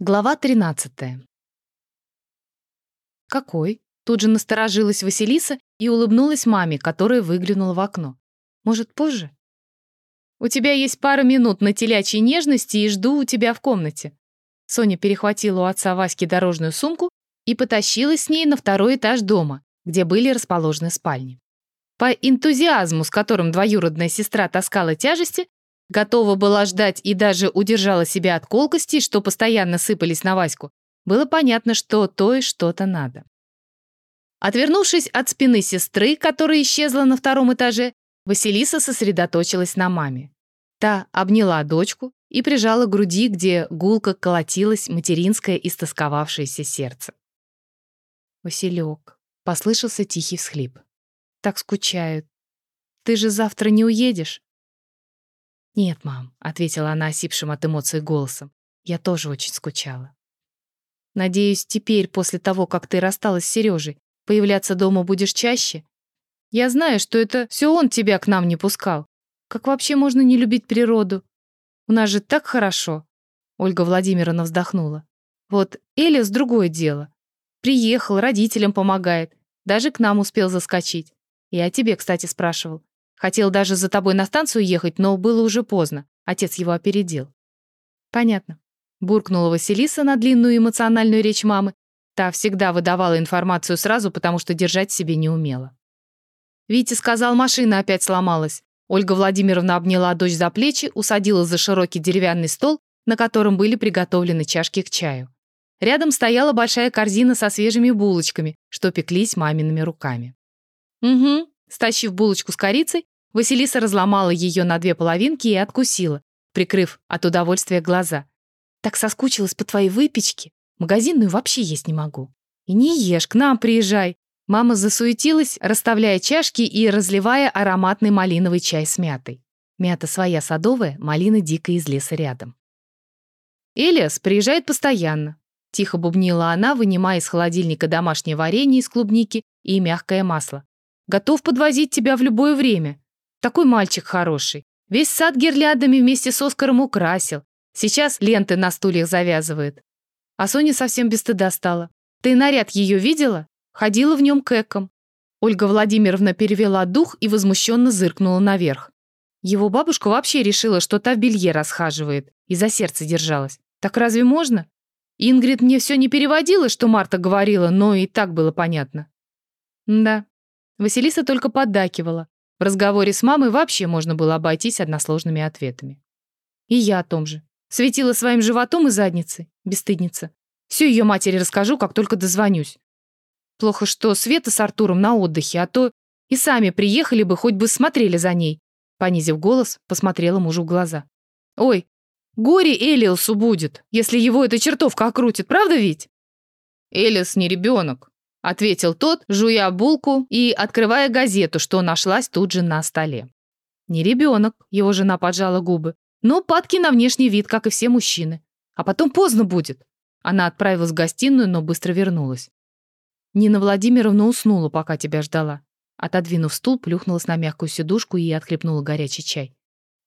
Глава 13. «Какой?» Тут же насторожилась Василиса и улыбнулась маме, которая выглянула в окно. «Может, позже?» «У тебя есть пара минут на телячьей нежности и жду у тебя в комнате». Соня перехватила у отца Васьки дорожную сумку и потащила с ней на второй этаж дома, где были расположены спальни. По энтузиазму, с которым двоюродная сестра таскала тяжести, готова была ждать и даже удержала себя от колкостей, что постоянно сыпались на Ваську, было понятно, что то и что-то надо. Отвернувшись от спины сестры, которая исчезла на втором этаже, Василиса сосредоточилась на маме. Та обняла дочку и прижала к груди, где гулко колотилось материнское истосковавшееся сердце. «Василек», — послышался тихий всхлип. «Так скучают. Ты же завтра не уедешь?» «Нет, мам», — ответила она осипшим от эмоций голосом. «Я тоже очень скучала». «Надеюсь, теперь, после того, как ты рассталась с Сережей, появляться дома будешь чаще? Я знаю, что это все он тебя к нам не пускал. Как вообще можно не любить природу? У нас же так хорошо». Ольга Владимировна вздохнула. «Вот Элис другое дело. Приехал, родителям помогает. Даже к нам успел заскочить. Я тебе, кстати, спрашивал. Хотел даже за тобой на станцию ехать, но было уже поздно. Отец его опередил. Понятно. Буркнула Василиса на длинную эмоциональную речь мамы. Та всегда выдавала информацию сразу, потому что держать себе не умела. Витя сказал, машина опять сломалась. Ольга Владимировна обняла дочь за плечи, усадила за широкий деревянный стол, на котором были приготовлены чашки к чаю. Рядом стояла большая корзина со свежими булочками, что пеклись мамиными руками. «Угу», Стащив булочку с корицей, Василиса разломала ее на две половинки и откусила, прикрыв от удовольствия глаза. «Так соскучилась по твоей выпечке. Магазинную вообще есть не могу». «И не ешь, к нам приезжай». Мама засуетилась, расставляя чашки и разливая ароматный малиновый чай с мятой. Мята своя садовая, малина дикая из леса рядом. «Элиас приезжает постоянно», — тихо бубнила она, вынимая из холодильника домашнее варенье из клубники и мягкое масло. Готов подвозить тебя в любое время. Такой мальчик хороший. Весь сад гирляндами вместе с Оскаром украсил. Сейчас ленты на стульях завязывает. А Соня совсем без стыда стала. Ты наряд ее видела? Ходила в нем кэком. Ольга Владимировна перевела дух и возмущенно зыркнула наверх. Его бабушка вообще решила, что та в белье расхаживает, и за сердце держалась. Так разве можно? Ингрид мне все не переводила, что Марта говорила, но и так было понятно. Да, Василиса только поддакивала. В разговоре с мамой вообще можно было обойтись односложными ответами. И я о том же. Светила своим животом и задницей. Бесстыдница. Все ее матери расскажу, как только дозвонюсь. Плохо, что Света с Артуром на отдыхе, а то и сами приехали бы, хоть бы смотрели за ней. Понизив голос, посмотрела мужу в глаза. «Ой, горе Элиосу будет, если его эта чертовка окрутит, правда ведь?» «Элиос не ребенок», — ответил тот, жуя булку и открывая газету, что нашлась тут же на столе. «Не ребенок», — его жена поджала губы, «но падки на внешний вид, как и все мужчины. А потом поздно будет». Она отправилась в гостиную, но быстро вернулась. «Нина Владимировна уснула, пока тебя ждала». Отодвинув стул, плюхнулась на мягкую сидушку и отхлебнула горячий чай.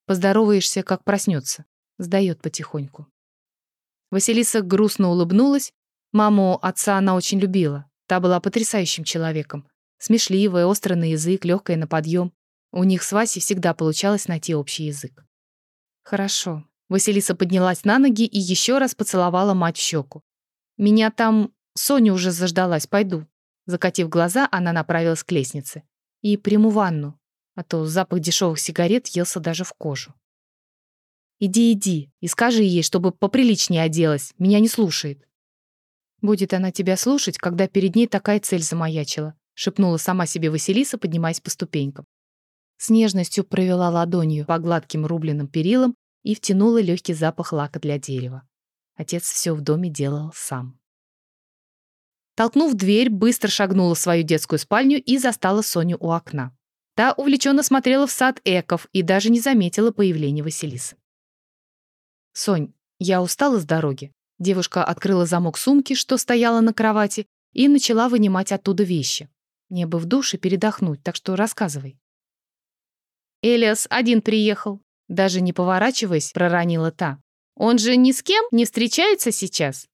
«Поздороваешься, как проснется». Сдает потихоньку. Василиса грустно улыбнулась. Маму отца она очень любила. Та была потрясающим человеком. Смешливая, острый на язык, легкая на подъем. У них с Васей всегда получалось найти общий язык. «Хорошо». Василиса поднялась на ноги и еще раз поцеловала мать в щеку. «Меня там... Соня уже заждалась, пойду». Закатив глаза, она направилась к лестнице. «И приму ванну, а то запах дешевых сигарет елся даже в кожу». «Иди, иди, и скажи ей, чтобы поприличнее оделась, меня не слушает». «Будет она тебя слушать, когда перед ней такая цель замаячила», шепнула сама себе Василиса, поднимаясь по ступенькам. С нежностью провела ладонью по гладким рубленным перилам и втянула легкий запах лака для дерева. Отец все в доме делал сам. Толкнув дверь, быстро шагнула в свою детскую спальню и застала Соню у окна. Та увлеченно смотрела в сад эков и даже не заметила появления Василисы. «Сонь, я устала с дороги. Девушка открыла замок сумки, что стояла на кровати, и начала вынимать оттуда вещи. Мне бы в душе передохнуть, так что рассказывай. Элиас один приехал. Даже не поворачиваясь, проронила та. Он же ни с кем не встречается сейчас?»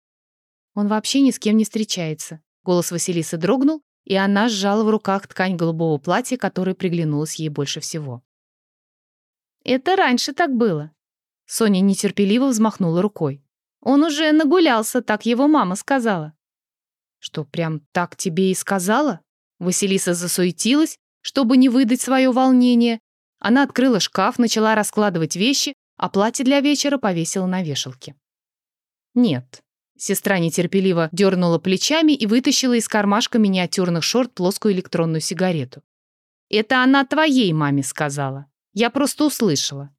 «Он вообще ни с кем не встречается». Голос Василисы дрогнул, и она сжала в руках ткань голубого платья, которая приглянулась ей больше всего. «Это раньше так было». Соня нетерпеливо взмахнула рукой. «Он уже нагулялся, так его мама сказала». «Что, прям так тебе и сказала?» Василиса засуетилась, чтобы не выдать свое волнение. Она открыла шкаф, начала раскладывать вещи, а платье для вечера повесила на вешалке. «Нет». Сестра нетерпеливо дернула плечами и вытащила из кармашка миниатюрных шорт плоскую электронную сигарету. «Это она твоей маме сказала. Я просто услышала».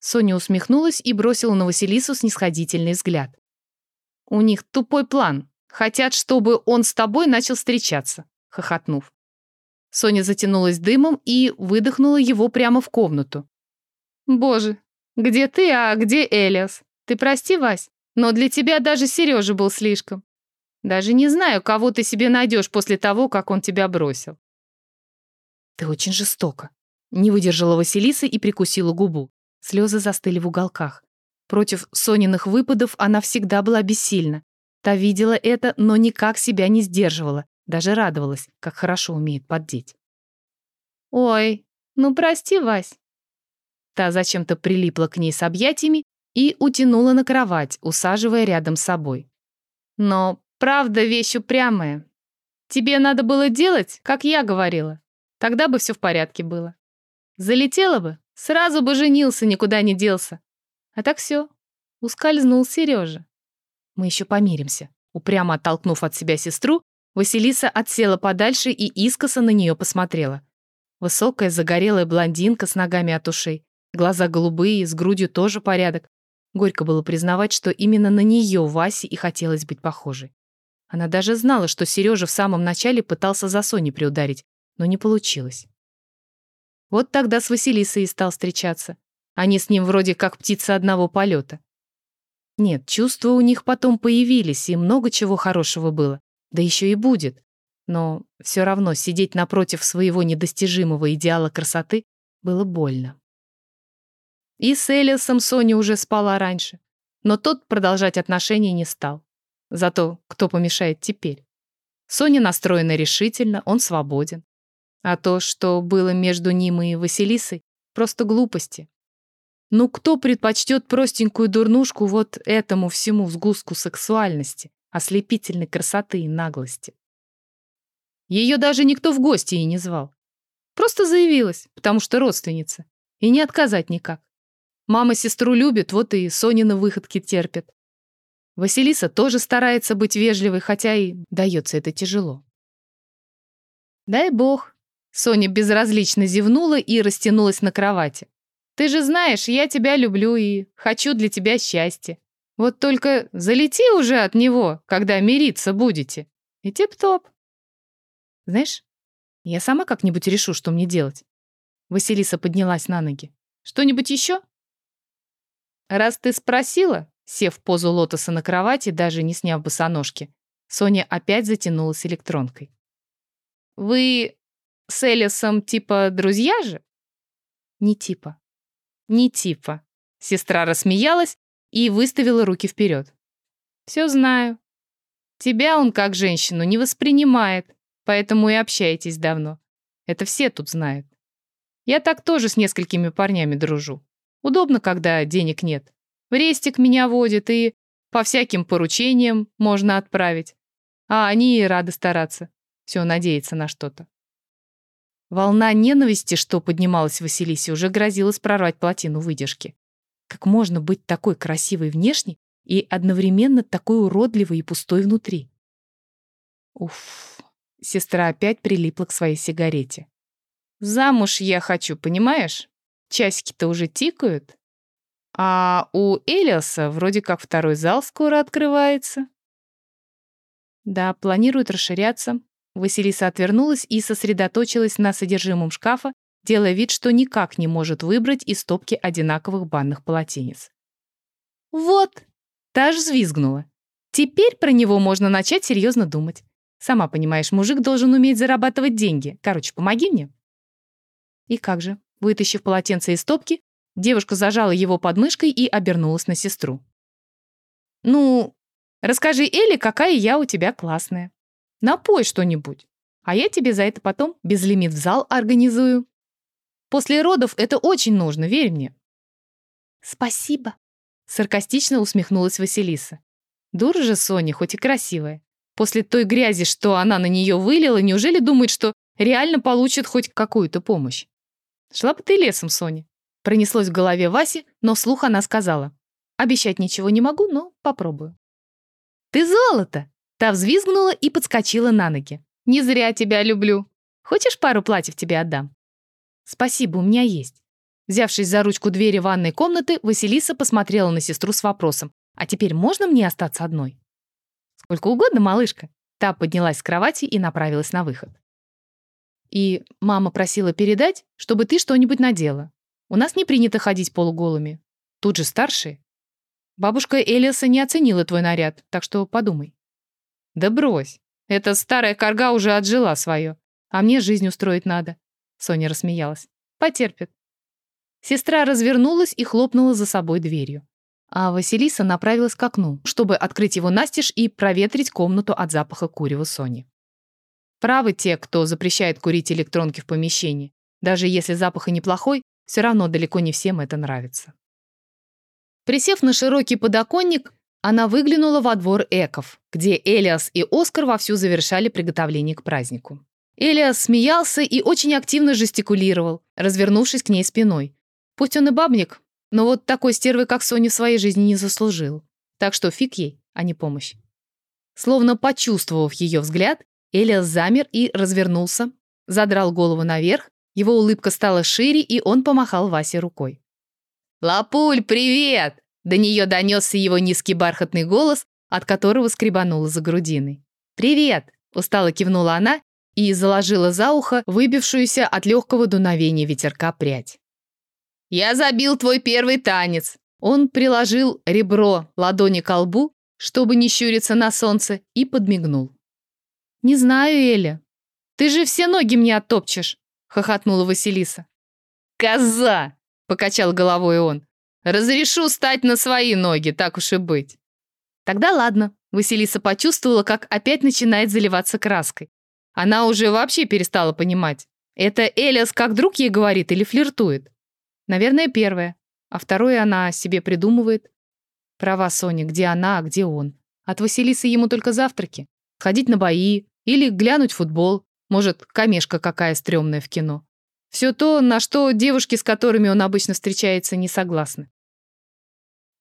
Соня усмехнулась и бросила на Василису снисходительный взгляд. «У них тупой план. Хотят, чтобы он с тобой начал встречаться», — хохотнув. Соня затянулась дымом и выдохнула его прямо в комнату. «Боже, где ты, а где Элиас? Ты прости, Вась, но для тебя даже Сережа был слишком. Даже не знаю, кого ты себе найдешь после того, как он тебя бросил». «Ты очень жестоко», — не выдержала Василиса и прикусила губу. Слезы застыли в уголках. Против Сониных выпадов она всегда была бессильна. Та видела это, но никак себя не сдерживала, даже радовалась, как хорошо умеет поддеть. «Ой, ну прости, Вась». Та зачем-то прилипла к ней с объятиями и утянула на кровать, усаживая рядом с собой. «Но правда вещь упрямая. Тебе надо было делать, как я говорила. Тогда бы все в порядке было. Залетела бы, сразу бы женился, никуда не делся. А так все, ускользнул Сережа. Мы еще помиримся. Упрямо оттолкнув от себя сестру, Василиса отсела подальше и искоса на нее посмотрела. Высокая, загорелая блондинка с ногами от ушей. Глаза голубые, с грудью тоже порядок. Горько было признавать, что именно на нее Васе и хотелось быть похожей. Она даже знала, что Сережа в самом начале пытался за Соней приударить, но не получилось. Вот тогда с Василисой и стал встречаться. Они с ним вроде как птицы одного полета. Нет, чувства у них потом появились, и много чего хорошего было да еще и будет. Но все равно сидеть напротив своего недостижимого идеала красоты было больно. И с Элиасом Соня уже спала раньше, но тот продолжать отношения не стал. Зато кто помешает теперь? Соня настроена решительно, он свободен. А то, что было между ним и Василисой, просто глупости. Ну кто предпочтет простенькую дурнушку вот этому всему сгустку сексуальности? ослепительной красоты и наглости. Ее даже никто в гости и не звал. Просто заявилась, потому что родственница. И не отказать никак. Мама сестру любит, вот и Сонины выходки терпит. Василиса тоже старается быть вежливой, хотя и дается это тяжело. Дай бог. Соня безразлично зевнула и растянулась на кровати. Ты же знаешь, я тебя люблю и хочу для тебя счастья. Вот только залети уже от него, когда мириться будете. И тип-топ. Знаешь, я сама как-нибудь решу, что мне делать. Василиса поднялась на ноги. Что-нибудь еще? Раз ты спросила, сев в позу лотоса на кровати, даже не сняв босоножки, Соня опять затянулась электронкой. Вы с Элисом типа друзья же? Не типа. Не типа. Сестра рассмеялась и выставила руки вперед. «Все знаю. Тебя он как женщину не воспринимает, поэтому и общаетесь давно. Это все тут знают. Я так тоже с несколькими парнями дружу. Удобно, когда денег нет. В рестик меня водит и по всяким поручениям можно отправить. А они и рады стараться. Все надеяться на что-то. Волна ненависти, что поднималась в Василисе, уже грозилась прорвать плотину выдержки. Как можно быть такой красивой внешне и одновременно такой уродливой и пустой внутри? Уф, сестра опять прилипла к своей сигарете. Замуж я хочу, понимаешь? Часики-то уже тикают. А у Элиаса вроде как второй зал скоро открывается. Да, планирует расширяться. Василиса отвернулась и сосредоточилась на содержимом шкафа, делая вид, что никак не может выбрать из стопки одинаковых банных полотенец. «Вот!» — та же взвизгнула. «Теперь про него можно начать серьезно думать. Сама понимаешь, мужик должен уметь зарабатывать деньги. Короче, помоги мне». И как же, вытащив полотенце из стопки, Девушка зажала его подмышкой и обернулась на сестру. «Ну, расскажи Элли, какая я у тебя классная. Напой что-нибудь, а я тебе за это потом безлимит в зал организую. После родов это очень нужно, верь мне». «Спасибо», — саркастично усмехнулась Василиса. Дура же Соня, хоть и красивая. После той грязи, что она на нее вылила, неужели думает, что реально получит хоть какую-то помощь? Шла бы ты лесом, Соня. Пронеслось в голове Васи, но вслух она сказала. Обещать ничего не могу, но попробую. «Ты золото!» Та взвизгнула и подскочила на ноги. «Не зря тебя люблю. Хочешь пару платьев тебе отдам?» «Спасибо, у меня есть». Взявшись за ручку двери ванной комнаты, Василиса посмотрела на сестру с вопросом. «А теперь можно мне остаться одной?» «Сколько угодно, малышка». Та поднялась с кровати и направилась на выход. «И мама просила передать, чтобы ты что-нибудь надела. У нас не принято ходить полуголыми. Тут же старшие. Бабушка Элиаса не оценила твой наряд, так что подумай». «Да брось. Эта старая корга уже отжила свое. А мне жизнь устроить надо». Соня рассмеялась. «Потерпит». Сестра развернулась и хлопнула за собой дверью а Василиса направилась к окну, чтобы открыть его настежь и проветрить комнату от запаха курева Сони. Правы те, кто запрещает курить электронки в помещении. Даже если запах и неплохой, все равно далеко не всем это нравится. Присев на широкий подоконник, она выглянула во двор Эков, где Элиас и Оскар вовсю завершали приготовление к празднику. Элиас смеялся и очень активно жестикулировал, развернувшись к ней спиной. Пусть он и бабник, но вот такой стервы, как Соня, в своей жизни не заслужил. Так что фиг ей, а не помощь. Словно почувствовав ее взгляд, Элиас замер и развернулся, задрал голову наверх, его улыбка стала шире, и он помахал Васе рукой. «Лапуль, привет!» До нее донесся его низкий бархатный голос, от которого скребанула за грудиной. «Привет!» — устало кивнула она и заложила за ухо выбившуюся от легкого дуновения ветерка прядь. «Я забил твой первый танец!» Он приложил ребро ладони к лбу, чтобы не щуриться на солнце, и подмигнул. «Не знаю, Эля. Ты же все ноги мне оттопчешь!» — хохотнула Василиса. «Коза!» — покачал головой он. «Разрешу стать на свои ноги, так уж и быть». «Тогда ладно», — Василиса почувствовала, как опять начинает заливаться краской. Она уже вообще перестала понимать, это Элиас как друг ей говорит или флиртует. Наверное, первое. А второе она себе придумывает. Права Соня, где она, а где он. От Василисы ему только завтраки. Ходить на бои или глянуть футбол. Может, камешка какая стрёмная в кино. Все то, на что девушки, с которыми он обычно встречается, не согласны.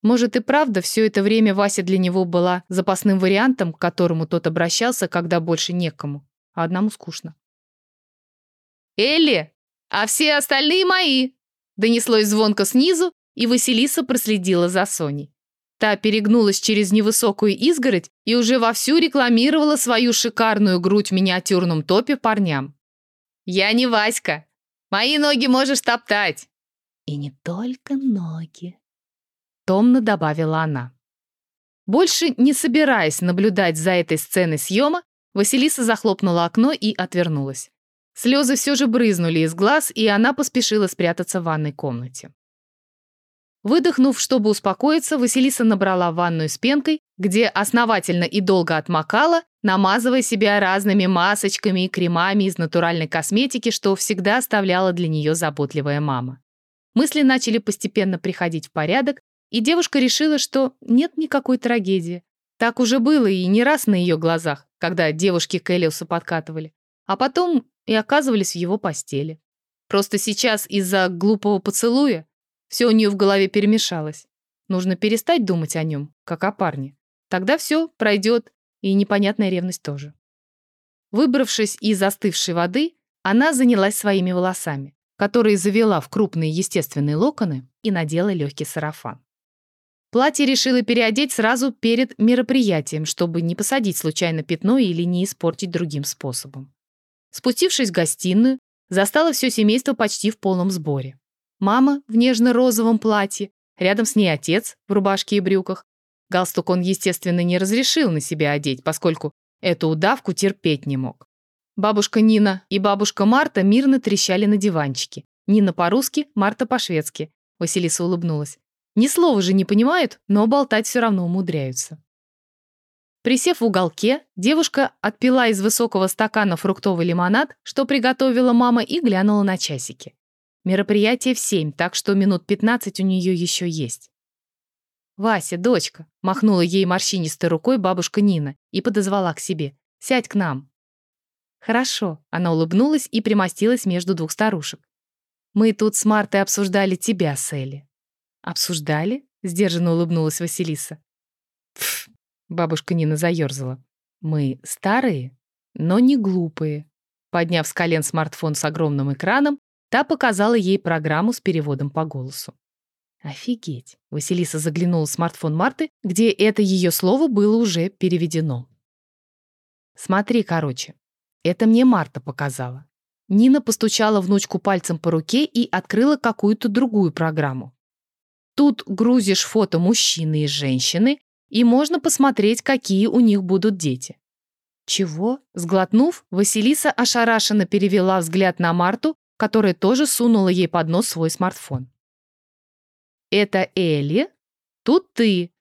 Может и правда, все это время Вася для него была запасным вариантом, к которому тот обращался, когда больше некому, а одному скучно. «Элли, а все остальные мои!» Донеслось звонко снизу, и Василиса проследила за Соней. Та перегнулась через невысокую изгородь и уже вовсю рекламировала свою шикарную грудь в миниатюрном топе парням. «Я не Васька. Мои ноги можешь топтать». «И не только ноги», — томно добавила она. Больше не собираясь наблюдать за этой сценой съема, Василиса захлопнула окно и отвернулась. Слезы все же брызнули из глаз, и она поспешила спрятаться в ванной комнате. Выдохнув, чтобы успокоиться, Василиса набрала ванную с пенкой, где основательно и долго отмокала, намазывая себя разными масочками и кремами из натуральной косметики, что всегда оставляла для нее заботливая мама. Мысли начали постепенно приходить в порядок, и девушка решила, что нет никакой трагедии. Так уже было и не раз на ее глазах, когда девушки к Элиусу подкатывали. А потом и оказывались в его постели. Просто сейчас из-за глупого поцелуя все у нее в голове перемешалось. Нужно перестать думать о нем, как о парне. Тогда все пройдет, и непонятная ревность тоже. Выбравшись из застывшей воды, она занялась своими волосами, которые завела в крупные естественные локоны и надела легкий сарафан. Платье решила переодеть сразу перед мероприятием, чтобы не посадить случайно пятно или не испортить другим способом. Спустившись в гостиную, застала все семейство почти в полном сборе. Мама в нежно-розовом платье, рядом с ней отец в рубашке и брюках. Галстук он, естественно, не разрешил на себя одеть, поскольку эту удавку терпеть не мог. Бабушка Нина и бабушка Марта мирно трещали на диванчике. Нина по-русски, Марта по-шведски. Василиса улыбнулась. Ни слова же не понимают, но болтать все равно умудряются. Присев в уголке, девушка отпила из высокого стакана фруктовый лимонад, что приготовила мама, и глянула на часики. Мероприятие в семь, так что минут пятнадцать у нее еще есть. «Вася, дочка!» — махнула ей морщинистой рукой бабушка Нина и подозвала к себе. «Сядь к нам». «Хорошо», — она улыбнулась и примостилась между двух старушек. «Мы тут с Мартой обсуждали тебя, Селли». «Обсуждали?» — сдержанно улыбнулась Василиса. «Пф!» — бабушка Нина заерзала. «Мы старые, но не глупые». Подняв с колен смартфон с огромным экраном, та показала ей программу с переводом по голосу. Офигеть. Василиса заглянула в смартфон Марты, где это ее слово было уже переведено. Смотри, короче. Это мне Марта показала. Нина постучала внучку пальцем по руке и открыла какую-то другую программу. Тут грузишь фото мужчины и женщины, и можно посмотреть, какие у них будут дети. Чего? Сглотнув, Василиса ошарашенно перевела взгляд на Марту, которая тоже сунула ей под нос свой смартфон. Это Элли, тут ты.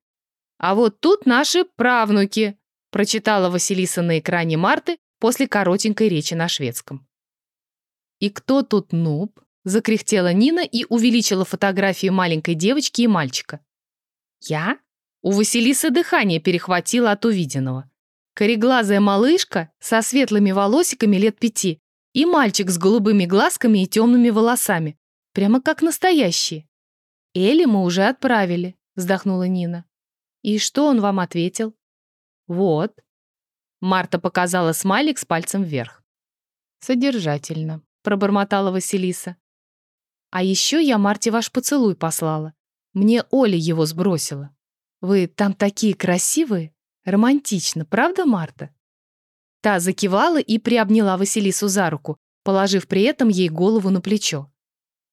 А вот тут наши правнуки, прочитала Василиса на экране Марты после коротенькой речи на шведском. И кто тут нуб? Закряхтела Нина и увеличила фотографии маленькой девочки и мальчика. Я? У Василисы дыхание перехватило от увиденного. Кореглазая малышка со светлыми волосиками лет пяти и мальчик с голубыми глазками и темными волосами, прямо как настоящие. «Элли мы уже отправили», — вздохнула Нина. «И что он вам ответил?» «Вот». Марта показала смайлик с пальцем вверх. «Содержательно», — пробормотала Василиса. «А еще я Марте ваш поцелуй послала. Мне Оля его сбросила. Вы там такие красивые, романтично, правда, Марта?» Та закивала и приобняла Василису за руку, положив при этом ей голову на плечо.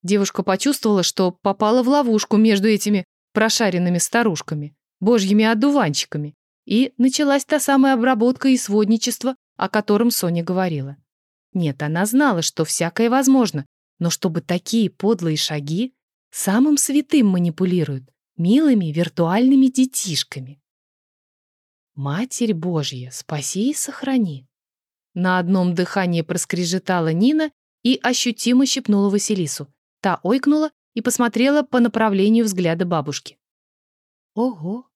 Девушка почувствовала, что попала в ловушку между этими прошаренными старушками, божьими одуванчиками, и началась та самая обработка и сводничество, о котором Соня говорила. Нет, она знала, что всякое возможно, но чтобы такие подлые шаги самым святым манипулируют, милыми виртуальными детишками. «Матерь Божья, спаси и сохрани!» На одном дыхании проскрежетала Нина и ощутимо щипнула Василису. Та ойкнула и посмотрела по направлению взгляда бабушки. Ого!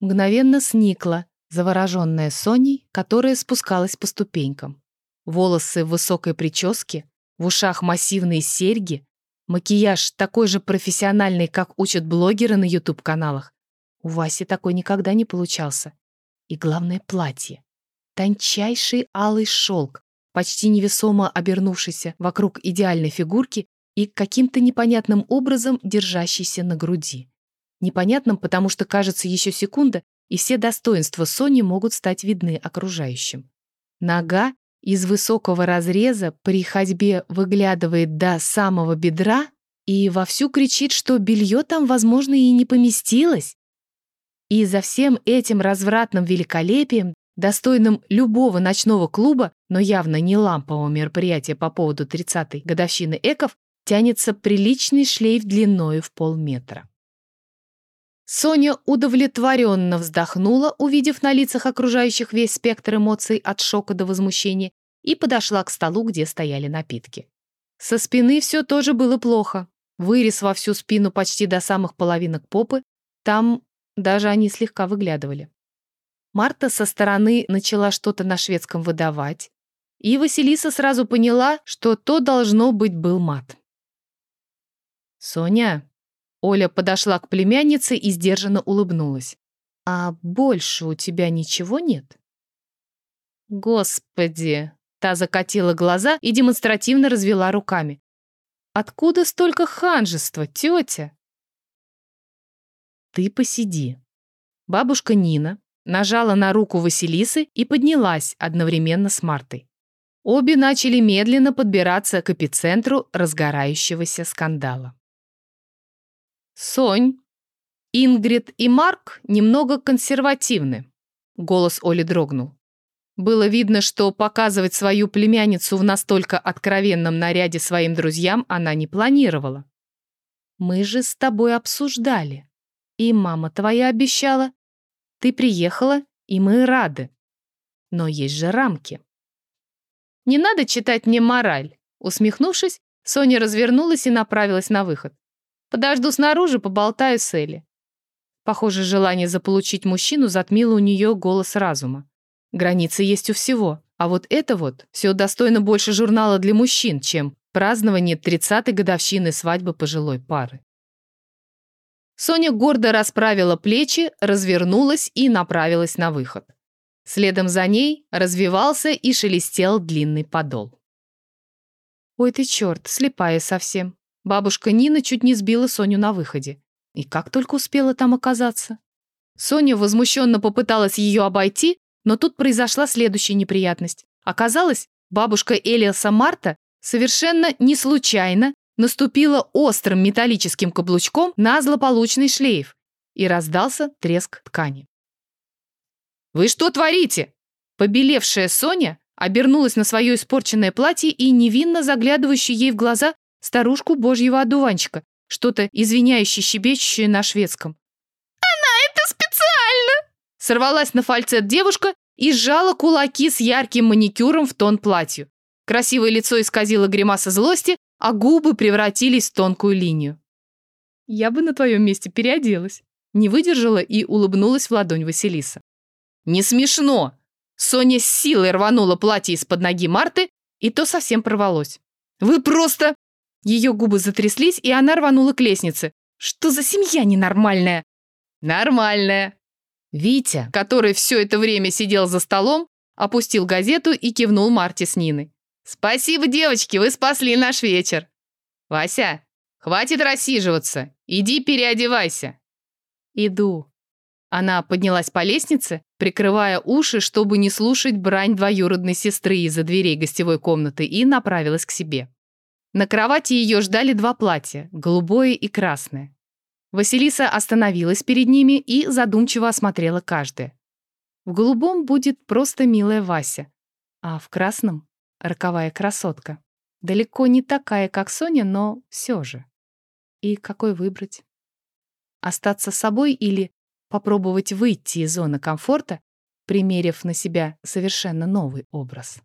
Мгновенно сникла, завороженная Соней, которая спускалась по ступенькам. Волосы в высокой прическе, в ушах массивные серьги, макияж такой же профессиональный, как учат блогеры на YouTube-каналах. У Васи такой никогда не получался. И главное — платье. Тончайший алый шелк, почти невесомо обернувшийся вокруг идеальной фигурки и каким-то непонятным образом держащийся на груди. Непонятным, потому что, кажется, еще секунда, и все достоинства Сони могут стать видны окружающим. Нога из высокого разреза при ходьбе выглядывает до самого бедра и вовсю кричит, что белье там, возможно, и не поместилось. И за всем этим развратным великолепием, достойным любого ночного клуба, но явно не лампового мероприятия по поводу 30-й годовщины Эков, тянется приличный шлейф длиною в полметра. Соня удовлетворенно вздохнула, увидев на лицах окружающих весь спектр эмоций от шока до возмущения, и подошла к столу, где стояли напитки. Со спины все тоже было плохо. Вырез во всю спину почти до самых половинок попы, там даже они слегка выглядывали. Марта со стороны начала что-то на шведском выдавать, и Василиса сразу поняла, что то должно быть был мат. «Соня?» Оля подошла к племяннице и сдержанно улыбнулась. «А больше у тебя ничего нет?» «Господи!» Та закатила глаза и демонстративно развела руками. «Откуда столько ханжества, тетя?» «Ты посиди». Бабушка Нина нажала на руку Василисы и поднялась одновременно с Мартой. Обе начали медленно подбираться к эпицентру разгорающегося скандала. «Сонь, Ингрид и Марк немного консервативны», — голос Оли дрогнул. Было видно, что показывать свою племянницу в настолько откровенном наряде своим друзьям она не планировала. Мы же с тобой обсуждали. И мама твоя обещала. Ты приехала, и мы рады. Но есть же рамки. Не надо читать мне мораль. Усмехнувшись, Соня развернулась и направилась на выход. Подожду снаружи, поболтаю с Элли. Похоже, желание заполучить мужчину затмило у нее голос разума. Границы есть у всего, а вот это вот все достойно больше журнала для мужчин, чем празднование 30-й годовщины свадьбы пожилой пары. Соня гордо расправила плечи, развернулась и направилась на выход. Следом за ней развивался и шелестел длинный подол. «Ой ты черт, слепая совсем!» Бабушка Нина чуть не сбила Соню на выходе. И как только успела там оказаться? Соня возмущенно попыталась ее обойти, но тут произошла следующая неприятность. Оказалось, бабушка Элиаса Марта совершенно не случайно наступила острым металлическим каблучком на злополучный шлейф, и раздался треск ткани. «Вы что творите?» Побелевшая Соня обернулась на свое испорченное платье и невинно заглядывающую ей в глаза старушку божьего одуванчика, что-то извиняющее щебечущее на шведском. «Она это специально!» Сорвалась на фальцет девушка и сжала кулаки с ярким маникюром в тон платью. Красивое лицо исказило гримаса злости, а губы превратились в тонкую линию. «Я бы на твоем месте переоделась», не выдержала и улыбнулась в ладонь Василиса. «Не смешно!» Соня с силой рванула платье из-под ноги Марты, и то совсем порвалось. «Вы просто...» Ее губы затряслись, и она рванула к лестнице. «Что за семья ненормальная?» «Нормальная». Витя, который все это время сидел за столом, опустил газету и кивнул Марте с Ниной. «Спасибо, девочки, вы спасли наш вечер». «Вася, хватит рассиживаться, иди переодевайся». «Иду». Она поднялась по лестнице, прикрывая уши, чтобы не слушать брань двоюродной сестры из-за дверей гостевой комнаты, и направилась к себе. На кровати ее ждали два платья, голубое и красное. Василиса остановилась перед ними и задумчиво осмотрела каждое. В голубом будет просто милая Вася, а в красном — роковая красотка. Далеко не такая, как Соня, но все же. И какой выбрать? Остаться собой или попробовать выйти из зоны комфорта, примерив на себя совершенно новый образ?